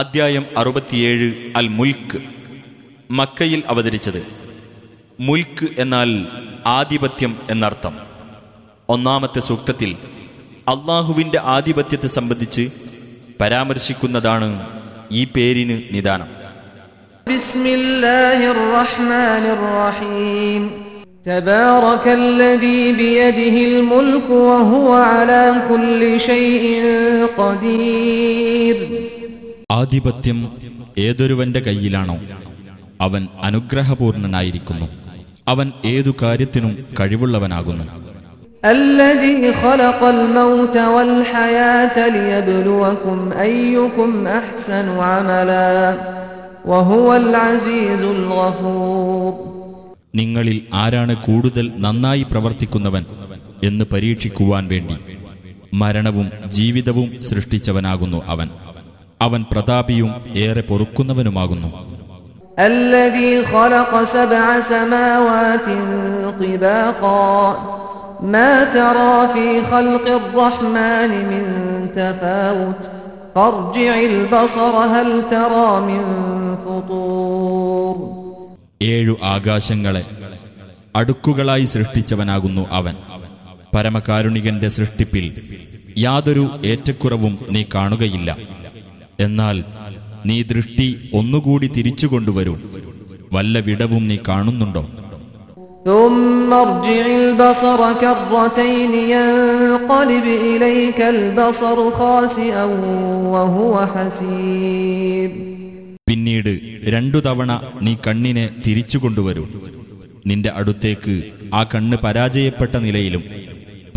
അധ്യായം അറുപത്തിയേഴ് അൽ മുൽക്ക്. മക്കയിൽ അവതരിച്ചത്. മുൽക്ക് എന്നാൽ ആധിപത്യം എന്നർത്ഥം. ഒന്നാമത്തെ സൂക്തത്തിൽ അള്ളാഹുവിന്റെ ആധിപത്യത്തെ സംബന്ധിച്ച് പരാമർശിക്കുന്നതാണ് ഈ പേരിന് നിദാനം. ബിയദിഹിൽ ആധിപത്യം ഏതൊരുവന്റെ കയ്യിലാണോ അവൻ അനുഗ്രഹപൂർണനായിരിക്കുന്നു. അവൻ ഏതു കാര്യത്തിനും കഴിവുള്ളവനാകുന്നു. നിങ്ങളിൽ ആരാണ് കൂടുതൽ നന്നായി പ്രവർത്തിക്കുന്നവൻ എന്ന് പരീക്ഷിക്കുവാൻ വേണ്ടി മരണവും ജീവിതവും സൃഷ്ടിച്ചവനാകുന്നു അവൻ. അവൻ പ്രതാപിയും ഏറെ പൊറുക്കുന്നവനുമാകുന്നു الذي خلق سبع سماوات طباقا ما ترى في خلق الرحمن من تفاوت فارجع البصر هل ترى من فطور ഏഴു ആകാശങ്ങളെ അടുക്കുകളായി സൃഷ്ടിച്ചവനാകുന്നു അവൻ പരമകാരുണികന്റെ സൃഷ്ടിപ്പിൽ യാതൊരു ഏറ്റക്കുറവും നീ കാണുകയില്ല എന്നാൽ നീ ദൃഷ്ടി ഒന്നുകൂടി തിരിച്ചു കൊണ്ടുവരൂ. വല്ല വിടവും നീ കാണുന്നുണ്ടോ? പിന്നീട് രണ്ടു തവണ നീ കണ്ണിനെ തിരിച്ചു കൊണ്ടുവരൂ. നിന്റെ അടുത്തേക്ക് ആ കണ്ണ് പരാജയപ്പെട്ട നിലയിലും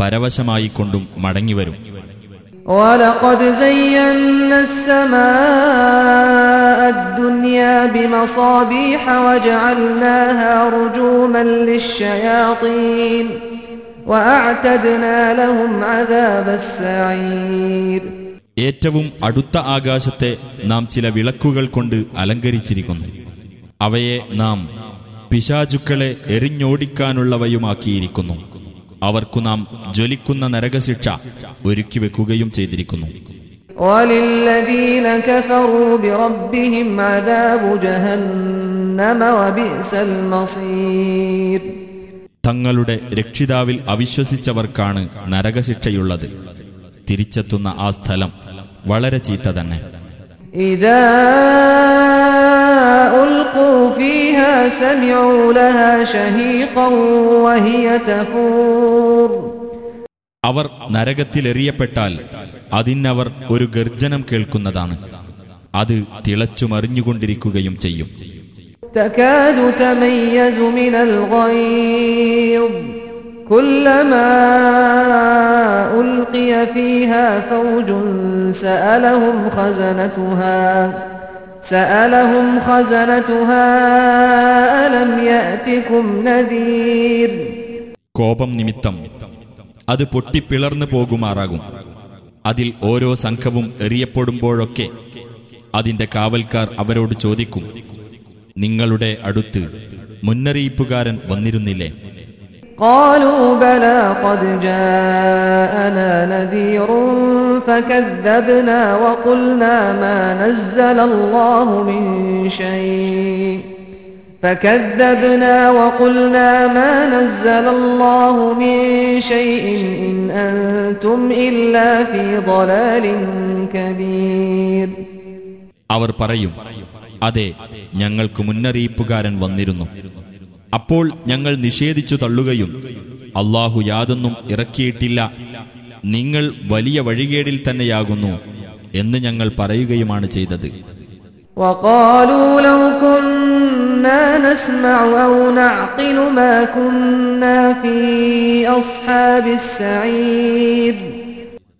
പരവശമായിക്കൊണ്ടും മടങ്ങിവരും. ولقد زينا السماء الدنيا بمصابيح وجعلناها رجوما للشياطين وأعتدنا لهم عذاب السعير ഏറ്റവും അടുത്ത ആകാശത്തെ നാം ചില വിളക്കുകൾ കൊണ്ട് അലങ്കരിച്ചിരിക്കുന്നു അവയെ നാം പിശാചുക്കളെ എറിഞ്ഞോടിക്കാനുള്ളവയുമാക്കിയിരിക്കുന്നു അവർക്കു നാം ജ്വലിക്കുന്ന നരകശിക്ഷ ഒരുക്കി വെക്കുകയും ചെയ്തിരിക്കുന്നു. തങ്ങളുടെ രക്ഷിതാവിൽ അവിശ്വസിച്ചവർക്കാണ് നരകശിക്ഷയുള്ളത്. തിരിച്ചെത്തുന്ന ആ സ്ഥലം വളരെ ചീത്ത തന്നെ. ഇതാ അവർ നരകത്തിലെറിയപ്പെട്ടാൽ അതിനവർ ഒരു ഗർജനം കേൾക്കുന്നതാണ് അത് തിളച്ചുമറിഞ്ഞുകൊണ്ടിരിക്കുകയും ചെയ്യും تكاد تميز من الغيظ كلما ألقي فيها فوج سألهم خزنتها سألهم خزنتها ألم يأتكم نذير കോപം നിമിത്തം അത് പൊട്ടിപ്പിളർന്നു പോകുമാറാകും അതിൽ ഓരോ സംഘവും എറിയപ്പെടുമ്പോഴൊക്കെ അതിന്റെ കാവൽക്കാർ അവരോട് ചോദിക്കും നിങ്ങളുടെ അടുത്ത് മുന്നറിയിപ്പുകാരൻ വന്നിരുന്നില്ലേ قالوا بلى قد جاءنا نذير فكذبنا وقلنا ما نزل الله من شيء فكذبنا وقلنا ما نزل الله من شيء إن أنتم إلا في ضلال كبير അവർ പറയും അതെ ഞങ്ങൾക്ക് മുന്നറിയിപ്പുകാരൻ വന്നിരുന്നു അപ്പോൾ ഞങ്ങൾ നിഷേധിച്ചു തള്ളുകയും അള്ളാഹു യാതൊന്നും ഇറക്കിയിട്ടില്ല നിങ്ങൾ വലിയ വഴികേടിൽ തന്നെയാകുന്നു എന്ന് ഞങ്ങൾ പറയുകയുമാണ് ചെയ്തത്.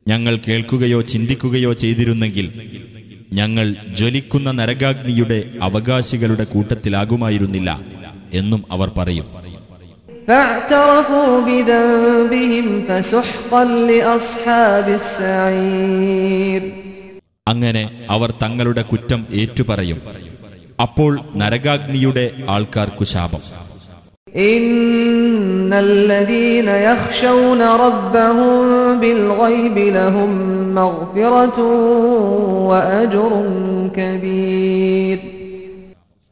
ഞങ്ങൾ കേൾക്കുകയോ ചിന്തിക്കുകയോ ചെയ്തിരുന്നെങ്കിൽ ഞങ്ങൾ ജ്വലിക്കുന്ന നരകാഗ്നിയുടെ അവകാശികളുടെ കൂട്ടത്തിലാകുമായിരുന്നില്ല എന്നും അവർ പറയും. അങ്ങനെ അവർ തങ്ങളുടെ കുറ്റം ഏറ്റുപറയും. അപ്പോൾ നരകാഗ്നിയുടെ ആൾക്കാർക്കു ശാപം.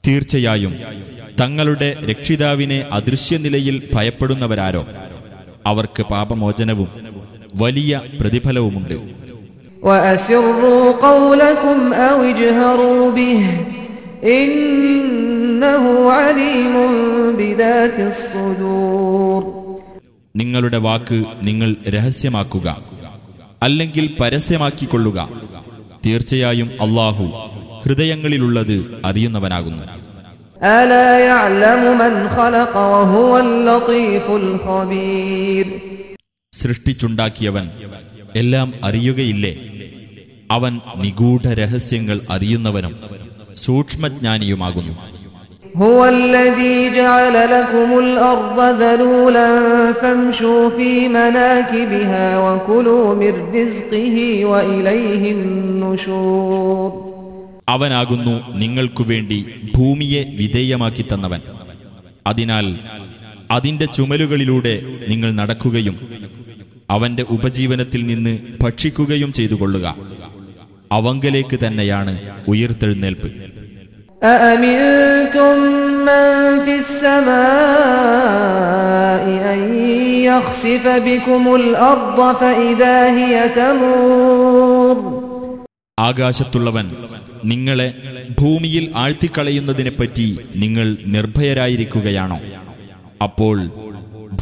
തീർച്ചയായും തങ്ങളുടെ രക്ഷിതാവിനെ അദൃശ്യനിലയിൽ ഭയപ്പെടുന്നവരാരോ? അവർക്ക് പാപമോചനവും വലിയ പ്രതിഫലവുമുണ്ട്. നിങ്ങളുടെ വാക്ക് നിങ്ങൾ രഹസ്യമാക്കുക അല്ലെങ്കിൽ പരസ്യമാക്കിക്കൊള്ളുക. തീർച്ചയായും അള്ളാഹു ഹൃദയങ്ങളിലുള്ളത് അറിയുന്നവനാകുന്നു. സൃഷ്ടിച്ചുണ്ടാക്കിയവൻ എല്ലാം അറിയുകയില്ലേ അവൻ നിഗൂഢ രഹസ്യങ്ങൾ അറിയുന്നവനും സൂക്ഷ്മജ്ഞാനിയുമാകുന്നു هو الذي جعل لكم الأرض ذلولا فامشوا في مناكبها وكلوا من رزقه وإليه النشور അവനാകുന്നു നിങ്ങൾക്കു വേണ്ടി ഭൂമിയെ വിധേയമാക്കി തന്നവൻ അതിനാൽ അതിന്റെ ചുമലുകളിലൂടെ നിങ്ങൾ നടക്കുകയും അവന്റെ ഉപജീവനത്തിൽ നിന്ന് ഭക്ഷിക്കുകയും ചെയ്തു കൊള്ളുക അവങ്കലേക്ക് തന്നെയാണ് ഉയർത്തെഴുന്നേൽപ്പ് أأمنتم من في السماء أن يخسف بكم الأرض فإذا هي تمور ആകാശത്തുള്ളവൻ നിങ്ങളെ ഭൂമിയിൽ ആഴ്ത്തിക്കളയുന്നതിനെപ്പറ്റി നിങ്ങൾ നിർഭയരായിരിക്കുകയാണോ? അപ്പോൾ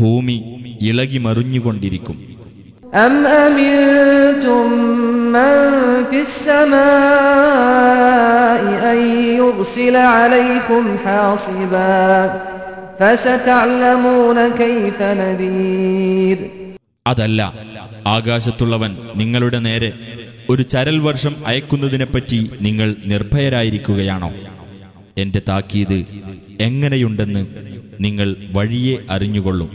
ഭൂമി ഇളകി മറിഞ്ഞുകൊണ്ടിരിക്കും. അതല്ല ആകാശത്തുള്ളവൻ നിങ്ങളുടെ നേരെ ഒരു ചരൽ വർഷം അയക്കുന്നതിനെപ്പറ്റി നിങ്ങൾ നിർഭയരായിരിക്കുകയാണോ? എന്റെ താക്കീത് എങ്ങനെയുണ്ടെന്ന് നിങ്ങൾ വഴിയെ അറിഞ്ഞുകൊള്ളും.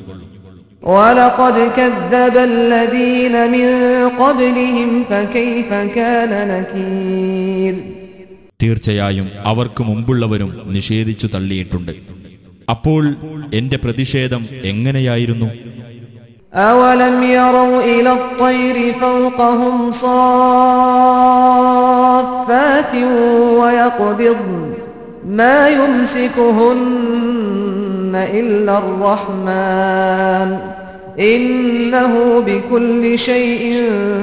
തീർച്ചയായും അവർക്ക് മുമ്പുള്ളവരും നിഷേധിച്ചു തള്ളിയിട്ടുണ്ട്. അപ്പോൾ എന്റെ പ്രതിഷേധം എങ്ങനെയായിരുന്നു? أولم يروا إلى الطير فوقهم صافات ويقبضن ما يمسكهن إلا الرحمن إنه بكل شيء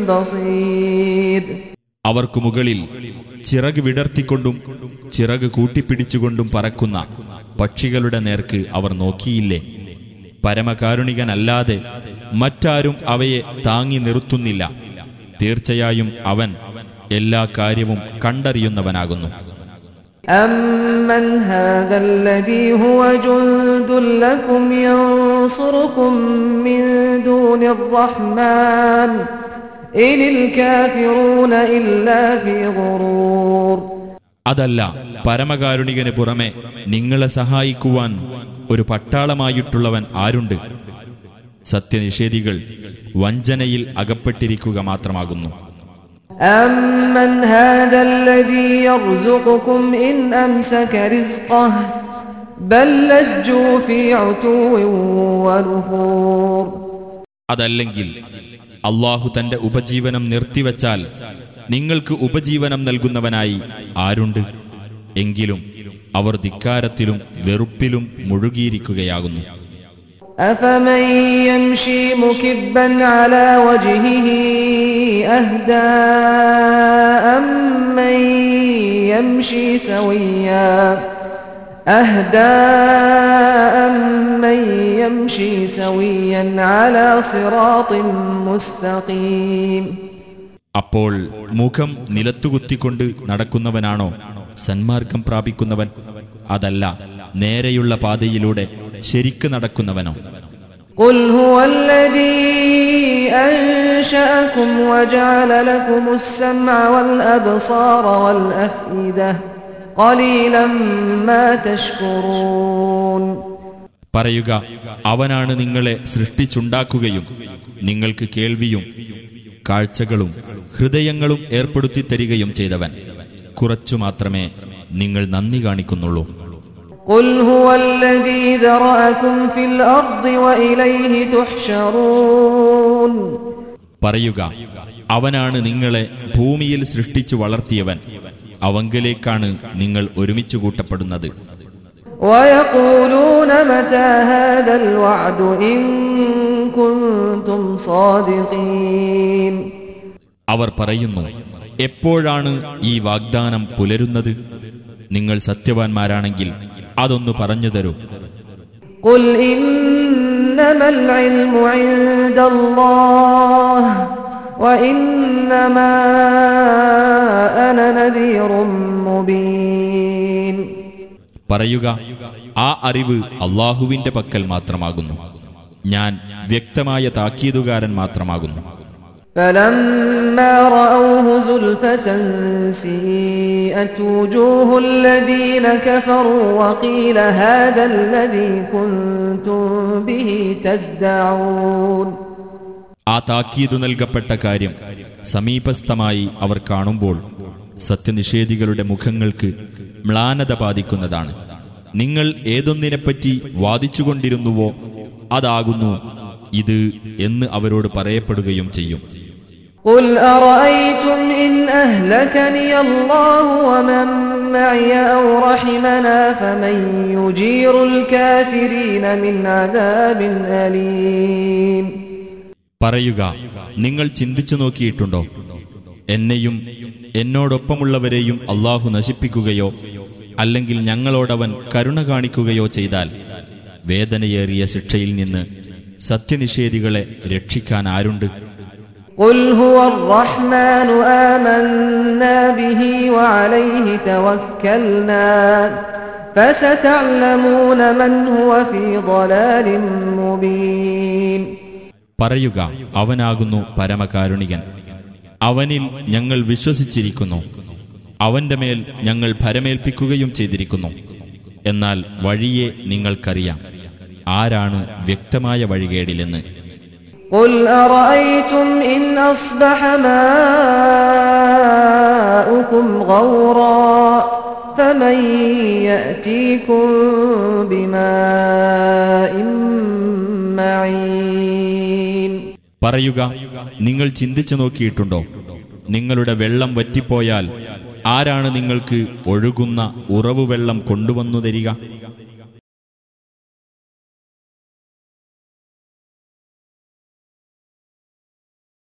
بصير അവർക്കു മുകളിൽ ചിറക് വിടർത്തിക്കൊണ്ടും ചിറക് കൂട്ടിപ്പിടിച്ചുകൊണ്ടും പറക്കുന്ന പക്ഷികളുടെ നേർക്ക് അവർ നോക്കിയില്ലേ പരമകാരുണികനല്ലാതെ മറ്റാരും അവയെ താങ്ങി നിർത്തുന്നില്ല തീർച്ചയായും അവൻ എല്ലാ കാര്യവും കണ്ടറിയുന്നവനാകുന്നു أمن هذا الذي هو جند لكم ينصركم من دون الرحمن إن الكافرون إلا في غرور അതല്ല പരമകാരുണികന് പുറമെ നിങ്ങളെ സഹായിക്കുവാൻ ഒരു പട്ടാളമായിട്ടുള്ളവൻ ആരുണ്ട് സത്യനിഷേധികൾ വഞ്ചനയിൽ അകപ്പെട്ടിരിക്കുക മാത്രമാകുന്നു أمن هذا الذي يرزقكم إن أمسك رزقه بل لجوا في عتو ونفور അതല്ലെങ്കിൽ അള്ളാഹു തന്റെ ഉപജീവനം നിർത്തിവച്ചാൽ നിങ്ങൾക്ക് ഉപജീവനം നൽകുന്നവനായി ആരുണ്ട് എങ്കിലും അവർ ധിക്കാരത്തിലും വെറുപ്പിലും മുഴുകിയിരിക്കുകയാകുന്നു أفمن يمشي مكبا على وجهه أهدى أمن يمشي سويا أهدى أمن يمشي سويا على صراط مستقيم അപ്പോൾ മുഖം നിലത്തുകുത്തിക്കൊണ്ട് നടക്കുന്നവനാണോ സന്മാർഗം പ്രാപിക്കുന്നവൻ അതല്ല നേരെയുള്ള പാതയിലൂടെ ശരിക്കു നടക്കുന്നവനോ? പറയുക അവനാണ് നിങ്ങളെ സൃഷ്ടിച്ചുണ്ടാക്കുകയും നിങ്ങൾക്ക് കേൾവിയും കാഴ്ചകളും ഹൃദയങ്ങളും ഏർപ്പെടുത്തി തരികയും ചെയ്തവൻ. കുറച്ചു മാത്രമേ നിങ്ങൾ നന്ദി കാണിക്കുന്നുള്ളൂ. قل هو الذي ذرأكم في الأرض وإليه تحشرون പറയുക അവനാണ് നിങ്ങളെ ഭൂമിയിൽ സൃഷ്ടിച്ചു വളർത്തിയവൻ അവങ്കലേക്കാണ് നിങ്ങൾ ഒരുമിച്ചു കൂട്ടപ്പെടുന്നത് ويقولون متى هذا الوعد إن كنتم صادقين അവർ പറയുന്നു എപ്പോഴാണ് ഈ വാഗ്ദാനം പുലരുന്നത് നിങ്ങൾ സത്യവാൻമാരാണെങ്കിൽ അതൊന്നു പറഞ്ഞു തരൂ قل إنما العلم عند الله وإنما أنا نذير مبين പറയുക ആ അറിവ് അള്ളാഹുവിന്റെ പക്കൽ മാത്രമാകുന്നു ഞാൻ വ്യക്തമായ താക്കീതുകാരൻ മാത്രമാകുന്നു فلما رأوه زلفة سيئت وجوه الذين كفروا وقيل هذا الذي كنتم به تدعون ആ താക്കീതു നൽകപ്പെട്ട കാര്യം സമീപസ്ഥമായി അവർ കാണുമ്പോൾ സത്യനിഷേധികളുടെ മുഖങ്ങൾക്ക് മ്ലാനത ബാധിക്കുന്നതാണ് നിങ്ങൾ ഏതൊന്നിനെപ്പറ്റി വാദിച്ചുകൊണ്ടിരുന്നുവോ അതാകുന്നു ഇത് എന്ന് അവരോട് പറയപ്പെടുകയും ചെയ്യും قل أرأيتم إن أهلكني الله ومن معي أو رحمنا فمن يجير الكافرين من عذاب أليم പറയുക നിങ്ങൾ ചിന്തിച്ചു നോക്കിയിട്ടുണ്ടോ എന്നെയും എന്നോടൊപ്പമുള്ളവരെയും അള്ളാഹു നശിപ്പിക്കുകയോ അല്ലെങ്കിൽ ഞങ്ങളോടവൻ കരുണ കാണിക്കുകയോ ചെയ്താൽ വേദനയേറിയ ശിക്ഷയിൽ നിന്ന് സത്യനിഷേധികളെ രക്ഷിക്കാൻ ആരുണ്ട് قل هو الرحمن آمنا به وعليه توكلنا فستعلمون من هو في ضلال مبين പറയുക അവനാകുന്നു പരമകാരുണികൻ അവനിൽ ഞങ്ങൾ വിശ്വസിച്ചിരിക്കുന്നു അവന്റെ മേൽ ഞങ്ങൾ ഭരമേൽപ്പിക്കുകയും ചെയ്തിരിക്കുന്നു എന്നാൽ വഴിയെ നിങ്ങൾക്കറിയാം ആരാണ് വ്യക്തമായ വഴികേടിലെന്ന് قل أرأيتم إن أصبح ماؤكم غورا فمن يأتيكم بماء معين പറയുക നിങ്ങൾ ചിന്തിച്ചു നോക്കിയിട്ടുണ്ടോ നിങ്ങളുടെ വെള്ളം വറ്റിപ്പോയാൽ ആരാണ് നിങ്ങൾക്ക് ഒഴുകുന്ന ഉറവുവെള്ളം കൊണ്ടുവന്നു തരിക